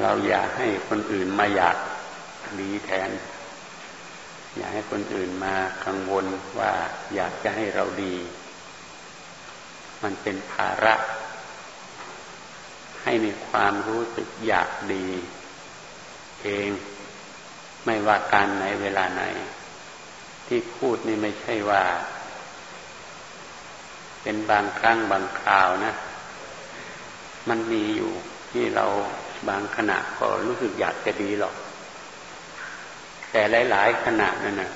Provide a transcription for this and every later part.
เราอย่าให้คนอื่นมาอยากดีแทน อย่าให้คนอื่นมากังวลว่าอยากจะให้เราดี มันเป็นภาระ ให้มีความรู้สึกอยากดี เองไม่ว่าการไหนเวลาไหน ที่พูดนี่ไม่ใช่ว่า เป็นบางครั้งบางคราวนะ มันมีอยู่ที่เรา บางขณะก็รู้สึกอยากจะดีหรอก แต่หลาย ๆ ขณะนั่นนะ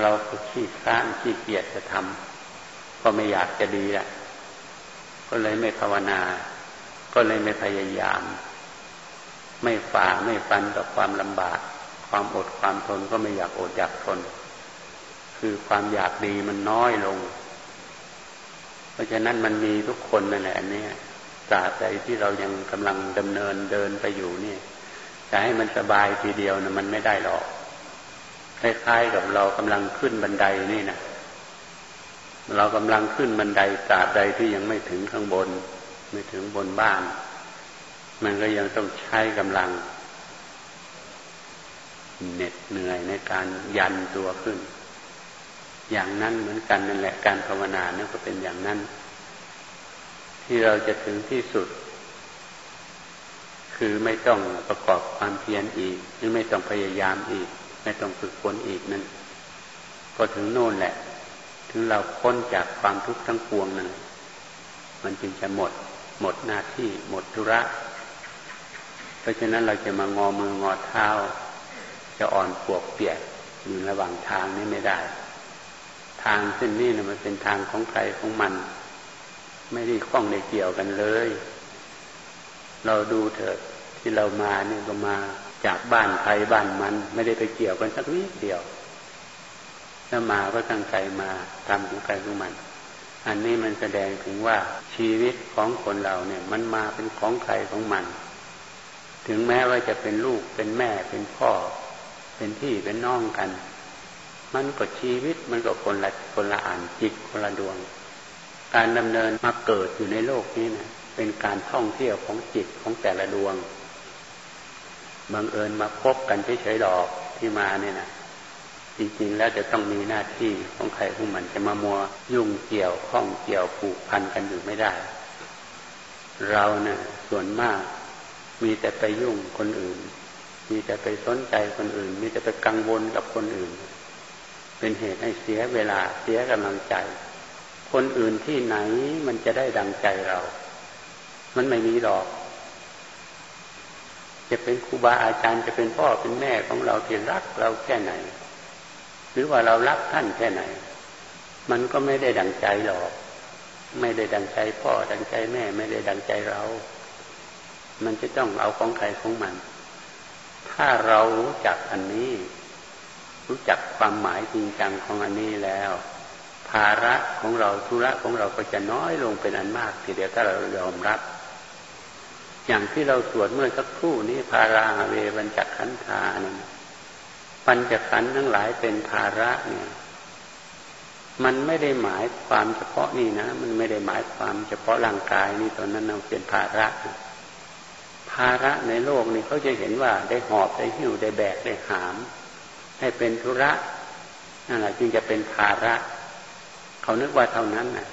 เราก็ขี้ค้านขี้เกียจจะทำก็ไม่อยากจะดีแหละก็เลยไม่ภาวนา ก็เลยไม่พยายาม ไม่ฝ่าไม่ฟันต่อความลำบาก ความอดความทนก็ไม่อยากอดอยากทน คือความอยากดีมันน้อยลง เพราะฉะนั้นมันมีทุกคนนั่นแหละเนี่ย ตราบใดที่เรายังกำลังดำเนินเดินไปอยู่นี่จะให้มันสบายทีเดียวนะมันไม่ได้หรอกคล้ายๆกับเรากำลังขึ้นบันไดนี่นะเรากำลังขึ้นบันไดตราบใดที่ยังไม่ถึงข้างบน ไม่ถึงบนบ้าน มันก็ยังต้องใช้กำลังเหน็ดเหนื่อยในการยันตัวขึ้น อย่างนั้นเหมือนกันนั่นแหละการภาวนาเนี่ยก็เป็นอย่างนั้น ที่เราจะถึงที่สุด คือไม่ต้องประกอบความเพียรอีกหรือไม่ต้องพยายามอีก ไม่ต้องฝึกฝนอีกนั้นก็ถึงโน่นแหละ ถึงเราพ้นจากความทุกข์ทั้งปวงนั้นมันจึงจะหมด หมดหน้าที่หมดธุระ เพราะฉะนั้นเราจะมางอมืองอเท้า จะอ่อนปวกเปียกอยู่ระหว่างทางนี้ไม่ได้ ทางเส้นนี้นะมันเป็นทางของใครของมัน ไม่ได้ข้องในเกี่ยวกันเลย เราดูเถิดที่เรามาเนี่ยก็มาจากบ้านใครบ้านมัน ไม่ได้ไปเกี่ยวกันสักนิดเดียว ถ้ามาก็ตั้งใจมาทำของใครของมัน อันนี้มันแสดงถึงว่าชีวิตของคนเราเนี่ย มันมาเป็นของใครของมัน ถึงแม้ว่าจะเป็นลูกเป็นแม่เป็นพ่อ เป็นพี่เป็นน้องกัน มันก็ชีวิตมันก็คนละคนละอ่านจิตคนละดวง การดำเนินมาเกิดอยู่ในโลกนี้นะเป็นการท่องเที่ยวของจิตของแต่ละดวงบังเอิญมาพบกันเฉยๆหรอกที่มาเนี่ยนะจริงๆแล้วจะต้องมีหน้าที่ของใครของมันจะมามัวยุ่งเกี่ยวข้องเกี่ยวผูกพันกันอยู่ไม่ได้ เราเนะ่ยส่วนมาก มีแต่ไปยุ่งคนอื่น มีแต่ไปสนใจคนอื่น มีแต่ไปกังวลกับคนอื่น เป็นเหตุให้เสียเวลาเสียกำลังใจ คนอื่นที่ไหนมันจะได้ดังใจเรา มันไม่มีหรอก จะเป็นครูบาอาจารย์จะเป็นพ่อเป็นแม่ของเราที่รักเราแค่ไหน หรือว่าเรารักท่านแค่ไหน มันก็ไม่ได้ดังใจหรอก ไม่ได้ดังใจพ่อดังใจแม่ ไม่ได้ดังใจเรา มันจะต้องเอาของใครของมัน ถ้าเรารู้จักอันนี้ รู้จักความหมายจริงจังของอันนี้แล้ว ภาระของเราธุระของเราก็จะน้อยลงเป็นอันมากทีเดียวถ้าเรายอมรับ อย่างที่เราสวดเมื่อสักครู่นี้ภาราเวบัญจขันธานี่ปัญจขันธ์ทั้งหลายเป็นภาระเนี่ยมันไม่ได้หมายความเฉพาะนี่นะ มันไม่ได้หมายความเฉพาะร่างกายนี่ตอนนั้นเราเป็นภาระ ภาระในโลกนี่เขาจะเห็นว่าได้หอบได้หิ้วได้แบกได้หาม ให้เป็นธุระนั่นแหละจึงจะเป็นภาระ เขานึกว่าเท่านั้นนะ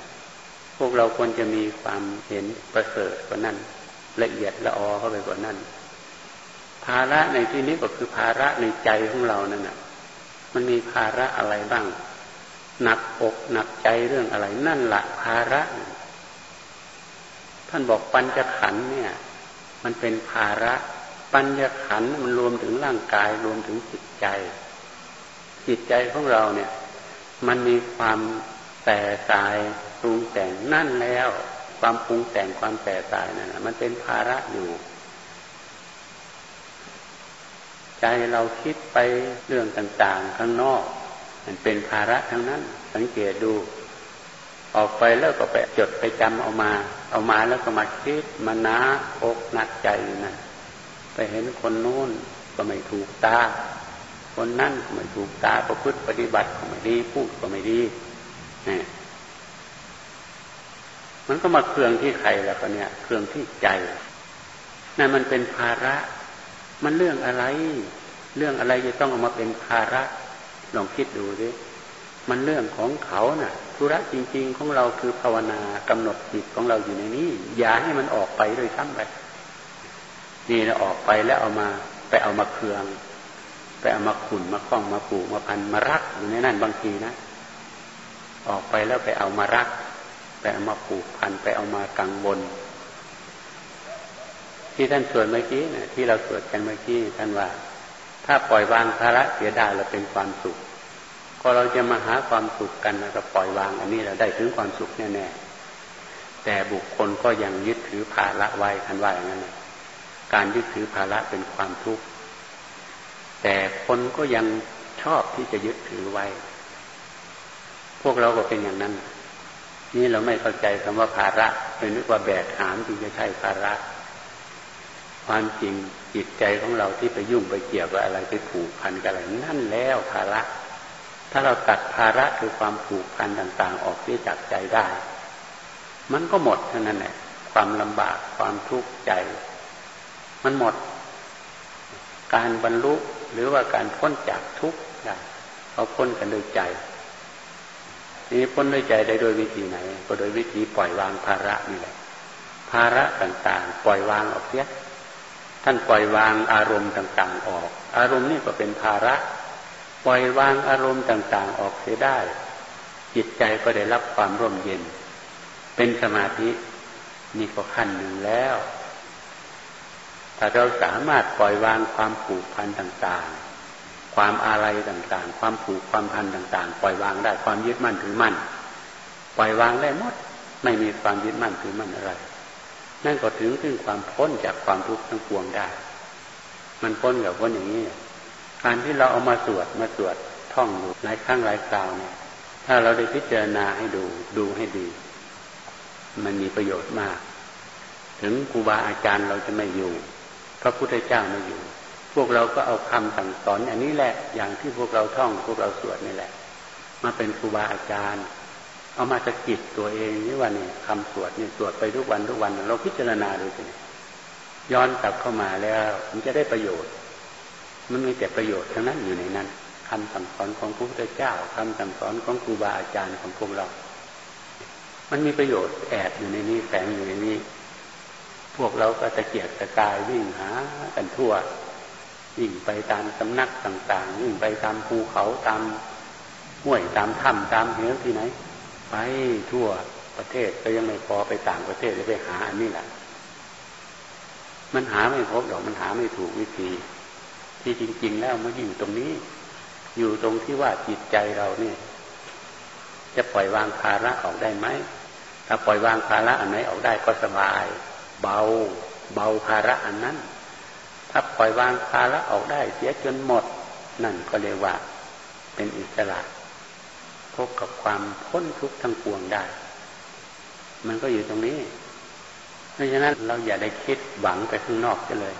พวกเราควรจะมีความเห็นประเสริฐกว่านั้น ละเอียดละออเข้าไปกว่านั้น ภาระในที่นี้ก็คือภาระในใจของเรานั่นนะมันมีภาระอะไรบ้าง หนักอกหนักใจเรื่องอะไร นั่นแหละภาระ ท่านบอกปัญจขันเนี่ย มันเป็นภาระ ปัญญขันมันรวมถึงร่างกายรวมถึงจิตใจ จิตใจของเราเนี่ย มันมีความ แต่ตายปรุงแต่งนั่นแล้ว ความปรุงแต่งความแต่ตายนั่นมันเป็นภาระอยู่ ใจเราคิดไปเรื่องต่าง ๆ ข้างนอก มันเป็นภาระทั้งนั้น สังเกตดู ออกไปแล้วก็ไปจดไปจำเอามา เอามาแล้วก็มาคิดมานาอกหนักใจนะไปเห็นคนนู้นก็ไม่ถูกตาคนนั่นก็ไม่ถูกตาประพฤติปฏิบัติก็ไม่ดีพูดก็ไม่ดี มันก็มาเครื่องที่ใครแล้วก็เนี่ย เครื่องที่ใจนนั่นมันเป็นภาระ มันเรื่องอะไร เรื่องอะไรจะต้องเอามาเป็นภาระ ลองคิดดูดิมันเรื่องของเขานะ่ะ ธุระจริง ๆ ของเราคือภาวนากำหนดจิตของเราอยู่ในนี้ อย่าให้มันออกไปโดยซ้ำไปนี่เราออกไปแล้วเอามา ไปเอามาเคืองไปเอามาขุนมาคล้องมาปลูกมาพันมารักอยู่ในนั่นบางทีนะ ออกไปแล้วไปเอามารัก ไปเอามาปลูกพันไปเอามากังวล ที่ท่านสวดเมื่อกี้นะที่เราสวดกันเมื่อกี้ท่านว่า ถ้าปล่อยวางภาระเสียดายเราเป็นความสุขก็เราจะมาหาความสุขกันเราปล่อยวาง อันนี้เราได้ถึงความสุขแน่ๆแต่บุคคลก็ยังยึดถือภาระไว้ท่านว่าอย่างนั้นการยึดถือภาระเป็นความทุกข์แต่คนก็ยังชอบที่จะยึดถือไว้ พวกเราก็เป็นอย่างนั้น นี่เราไม่เข้าใจคำว่าภาระเป็นนึกว่าแบกหามจึงจะใช่ภาระ ความจริงจิตใจของเราที่ไปยุ่งไปเกี่ยวกับอะไรไปผูกพันกับอะไรนั่นแล้วภาระ ถ้าเราตัดภาระคือความผูกพันต่างๆ ออกที่จากใจได้ มันก็หมดเท่านั้นแหละความลำบากความทุกข์ใจ มันหมด การบรรลุหรือว่าการพ้นจากทุกข์ได้เขาพ้นกันโดยใจ นี้พ้นด้วยใจได้โดยวิธีไหน ก็โดยวิธีปล่อยวางภาระนี่แหละ ภาระต่างๆ ปล่อยวางออกเสียท่านปล่อยวางอารมณ์ต่างๆออก อารมณ์นี่ก็เป็นภาระ ปล่อยวางอารมณ์ต่างๆออกเสียได้ จิตใจก็ได้รับความร่มเย็น เป็นสมาธินี่ก็ขั้นหนึ่งแล้ว ถ้าเราสามารถปล่อยวางความผูกพันต่างๆ ความอะไรต่างๆ ความผูกความพันต่าง ๆ ปล่อยวางได้ความยึดมั่นถือมั่น ปล่อยวางได้หมด ไม่มีความยึดมั่นถือมั่นอะไร นั่นก็ถึงถึงความพ้นจากความทุกข์ทั้งปวงได้ มันพ้นกับพ้นอย่างนี้การที่เราเอามาสวดมาสวดท่องอยู่หลายครั้งหลายคราวเนี่ย ถ้าเราได้พิจารณาให้ดูดูให้ดี มันมีประโยชน์มาก ถึงครูบาอาจารย์เราจะไม่อยู่พระพุทธเจ้าไมาอยู่ พวกเราก็เอาคำสั่งสอนอันนี้แหละ อย่างที่พวกเราท่องพวกเราสวดนี่แหละ มาเป็นครูบาอาจารย์ เอามาสะกิดตัวเองนี่ว่านี่ยคำสวดเนี่ยสวดไปทุกวันทุกวัน เราพิจารณาดูสิย้อนกลับเข้ามาแล้ว มันจะได้ประโยชน์ มันมีแต่ประโยชน์ทั้งนั้นอยู่ในนั้นคำสั่งสอนของพระพุทธเจ้าคำสั่งสอนของครูบาอาจารย์ของพวกเรา มันมีประโยชน์แอบอยู่ในนี้แฝงอยู่ในนี้ พวกเราก็ตะเกียกตะกายวิ่งหากันทั่ว วิ่งไปตามสำนักต่าง ๆ วิ่งไปตามภูเขาตามห้วยตามถ้ำตามเหวที่ไหน ไปทั่วประเทศก็ยังไม่พอไปต่างประเทศเลยไปหาอันนี้แหละมันหาไม่พบหรอกมันหาไม่ถูกวิธี ที่จริง ๆ แล้วมันอยู่ตรงนี้ อยู่ตรงที่ว่าจิตใจเราเนี่ย จะปล่อยวางภาระออกได้ไหมถ้าปล่อยวางภาระอันไหนออกได้ก็สบาย เบา เบาภาระอันนั้น ถ้าปล่อยวางภาระออกได้เสียจนหมด นั่นก็เรียกว่าเป็นอิสระ พบกับความพ้นทุกข์ทั้งปวงได้ มันก็อยู่ตรงนี้ เพราะฉะนั้นเราอย่าได้คิดหวังไปข้างนอกจะเลย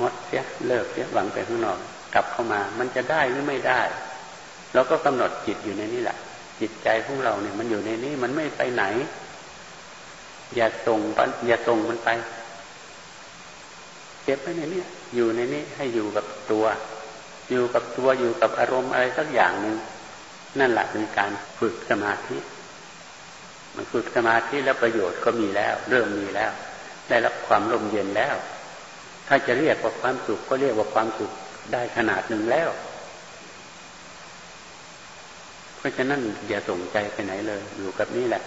งดเสียเลิกเสียหวังไปข้างนอก กลับเข้ามา มันจะได้หรือไม่ได้เราก็กำหนดจิตอยู่ในนี้แหละจิตใจของเราเนี่ย มันอยู่ในนี้มันไม่ไปไหน อย่าส่งอย่าส่งมันไป เก็บไว้ในนี้อยู่ในนี้ให้อยู่กับตัว อยู่กับตัวอยู่กับอารมณ์อะไรสักอย่างหนึ่งนั่นแหละเป็นการฝึกสมาธิ มันฝึกสมาธิแล้วประโยชน์ก็มีแล้ว เริ่มมีแล้ว ได้รับความร่มเย็นแล้ว ถ้าจะเรียกว่าความสุขก็เรียกว่าความสุขได้ขนาดหนึ่งแล้ว เพราะฉะนั้นอย่าส่งใจไปไหนเลย อยู่กับนี่แหละ